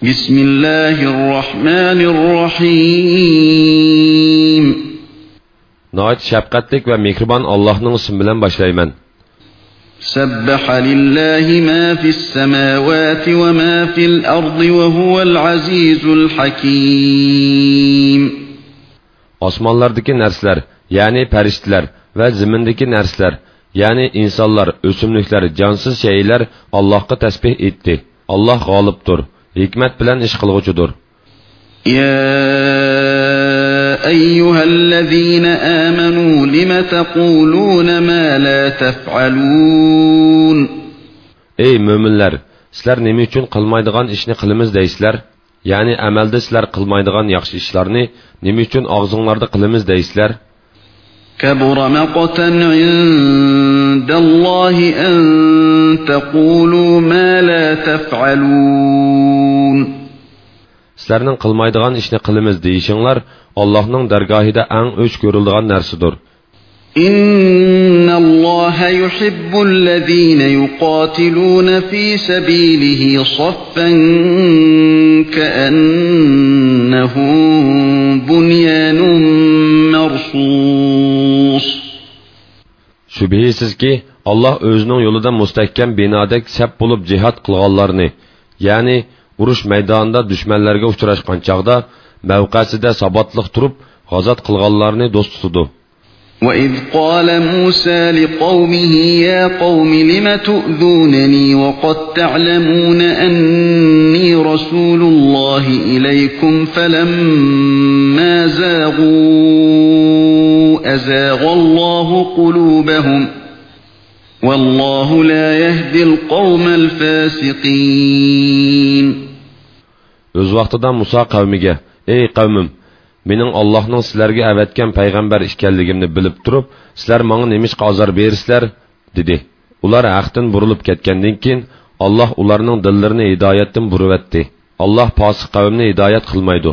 Bismillahirrahmanirrahim. Nəhayət şəfqətlik və mehriban Allahın ismi ilə başlayıram. Səbbaha lillahi ma fis semawati və ma fil ardı və huvel azizul hakim. Osmanlardakı nərslər, yəni pərishtlər və zimindəki nərslər, yəni insanlar, ösümlüklər, cansız şeylər Allahqa təsbih etdi. Allah qalibdir hikmat bilan ish qilg'uchidir. يا أيها الذين آمنوا لم تقولون ما لا تفعلون Ey mo'minlar, sizlar nima uchun qilmaydigan ishni qilamiz deysizlar? Ya'ni amalda sizlar qilmaydigan yaxshi ishlarni nima uchun og'zinglarda qilamiz deysizlar? كبر مقتا عند الله أن تقولوا ما لا تفعلون Sizlarning qilmaydigan ishni qilamiz deyishinglar Allohning dargohida eng o'ch ko'riladigan narsadir. إن الله يحب الذين يقاتلون في سبيله صفا Shubhisizki, Alloh o'zining yo'lida mustahkam binodek sap bo'lib jihad qilganlarni, ya'ni urush maydonida dushmanlarga uchrashgan chaqda mavqasida sabotliq turib, g'azot qilganlarni do'st tutadi. وإذ قال موسى لقومه يا قوم لم تؤذونني وقد تعلمون أني رسول الله إليكم فلما زاغوا أزاغ الله قلوبهم والله لا يهدي القوم الفاسقين O'z vaqtida Musa qavmiga: "Ey qavmim, mening Allohning sizlarga avatgan payg'ambar ekanligimni bilib turib, sizlar menga nemishqa azor bersizlar?" dedi. Ular haqdan burilib ketgandan keyin Alloh ularning dillarini hidoyatdan burvatdi. Alloh fosiq qavmni hidoyat qilmaydi.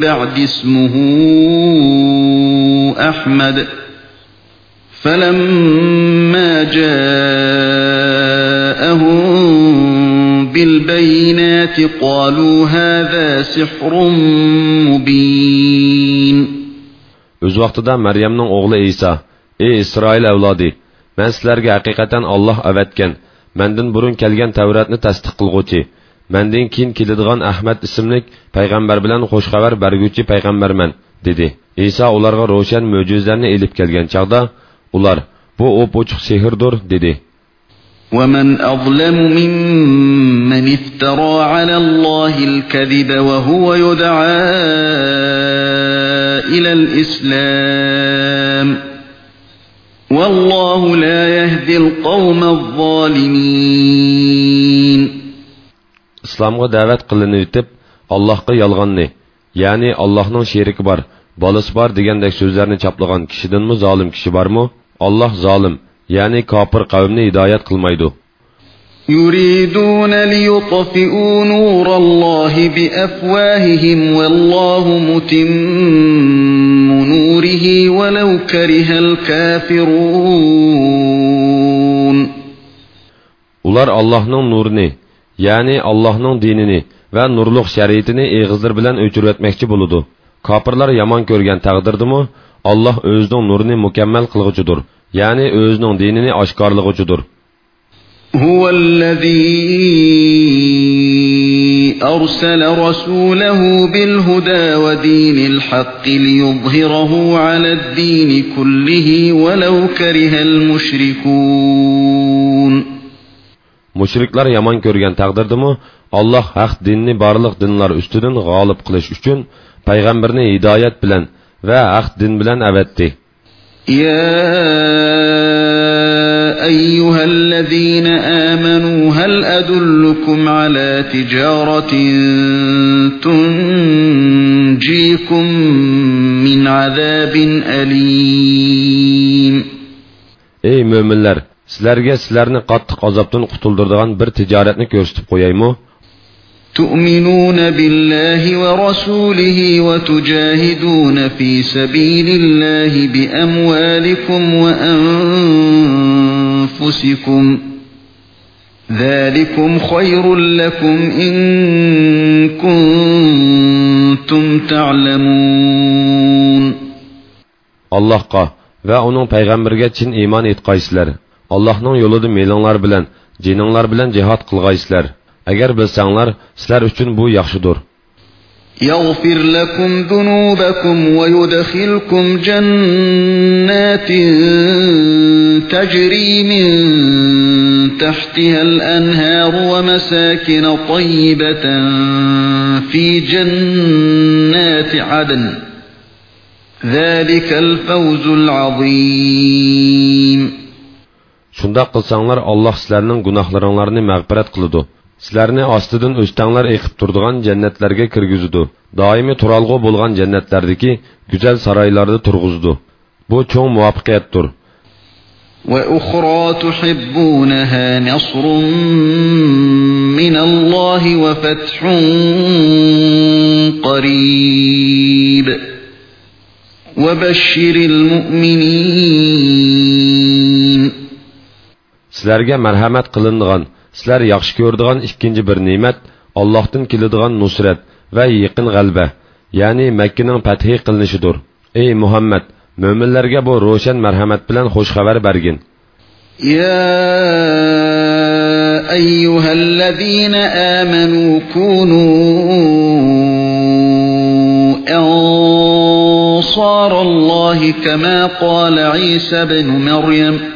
بعد اسمه أحمد فلما جاءهم بالبينات قالوا هذا سحر مبين O'z vaqtida Maryamning o'g'li Isa: "Ey Isroil avlodi, men sizlarga haqiqatan Alloh avatgan, mendan burun kelgan Tavratni tasdiq qilguvchi, mendan keyin keladigan Ahmad ismli payg'ambar bilan xush xabar berguvchi payg'ambarman." dedi. Isa ularga ro'shan mo'jizalarni elib kelgan chaqda, ular: "Bu o'pochiq sehrdir" dedi. ومن أظلم ممن افترى على الله الكذب وهو يدعى إلى الإسلام والله لا يهدي القوم الظالمين islomga da'vat qilinib o'tib allohga yolg'onni ya'ni allohning sherigi bor bolasi bor degandek so'zlarni choplagan kishidanmi zolim kishi bormi olloh zolim ya'ni kofir qavmni hidoyat qilmaydi يريدون ليطفئوا نور الله بأفواههم والله متم نوره ولو كره الكافرون ular allohning nurini yani Allah'ın dinini ve nurluq şəriətini eğizlər bilan öçürüb buludu. Kafirlər yaman görgen görgən təqdirdimi Allah özünün nurunu mükəmməl qılğıcıdır. Yani özünün dinini aşkarlığıcıdır. Huvellezî arsala rasûlehu bil huda ve dinil hakki liyuzhirahu aled-dini kullihi velau kerihel müşrikûn mushriklar yomon ko'rgan taqdirdimi alloh haq dinni barliq dinlar ustidan g'olib qilish uchun payg'ambarni hidoyat bilan va haq din bilan avatdi يا أيها الذين آمنوا هل أدلكم على تجارة تنجيكم من عذاب أليم Ey möminlər, sizlarga sizlarni qattiq azobdan qutuldirdigan bir tijoratni ko'rsatib qo'yaymi? تؤمنون بالله ورسوله وتجاهدون في سبيل الله بأموالكم وأنفسكم. ذلكم خير لكم إن كنتم تعلمون. الله قا و اونون پیغمبرگه چین ایمان لر Allah'ın yolunda melinlar bilen, cininglar bilen cihat kılgaysizler. Eğer bilsenler, sizler için bu yaxşıdır. يغفر لكم ذنوبكم ويدخلكم جنات تجري من تحتها الأنهار ومساكن طيبة في جنات عدن ذلك الفوز العظيم Şundaq qılsanglar Allah sizlərinin günahlarınlarını məğfirət qılıdı. sizlarni ostidan o'stanglar eqib turadigan jannatlarga kirgizudi doimiy turalg'u bo'lgan jannatlardagi go'zal saroylarda turg'izdi bu cho'ng muvaffaqiyatdir وأخرى تحبونها نصر من الله وفتح قريب وبشر المؤمنين Sizlarga marhamat qilingan sizlar yaxshi ko'radigan ikkinchi bir ne'mat allohdan keladigan nusrat va yaqin g'alba ya'ni makkaning fathi qilinishidir ey muhammad mo'minlarga bu ro'shan marhamat bilan xush xabar bergin يا أيها الذين آمنوا كونوا أنصار الله كما قال عيسى بن مريم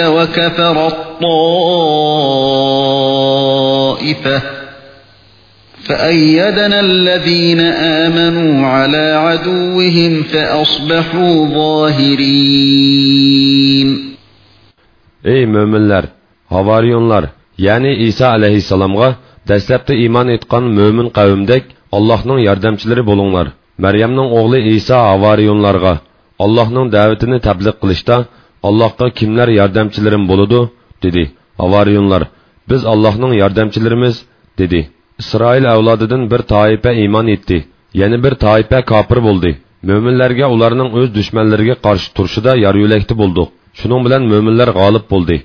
وكفر الطائفة فأيدنا الذين آمنوا على عدوهم فأصبحوا ظاهرين Ey möminlər, havariyonlar, yani İsa aleyhisselamğa dəstəbdə iman etqan mömin qavimdək Allah'ның yardımçıları bolunlar. Məryəmnin oğlu İsa havariyonlarga Allah'ның dəvətini təbliğ qilishda Allahqa kimlər yardımçılarım boludu? dedi. Avariyunlar, biz Allah'nın yardımçılarımız, dedi. İsrail avladıdan bir taife iman etti. Yeni bir taife kafir buldu. Möminlərgə onlarının öz düşmənlərinə qarşı turşuda yarı yüləkli bulduq. Şunun bilan möminlər qalib buldu.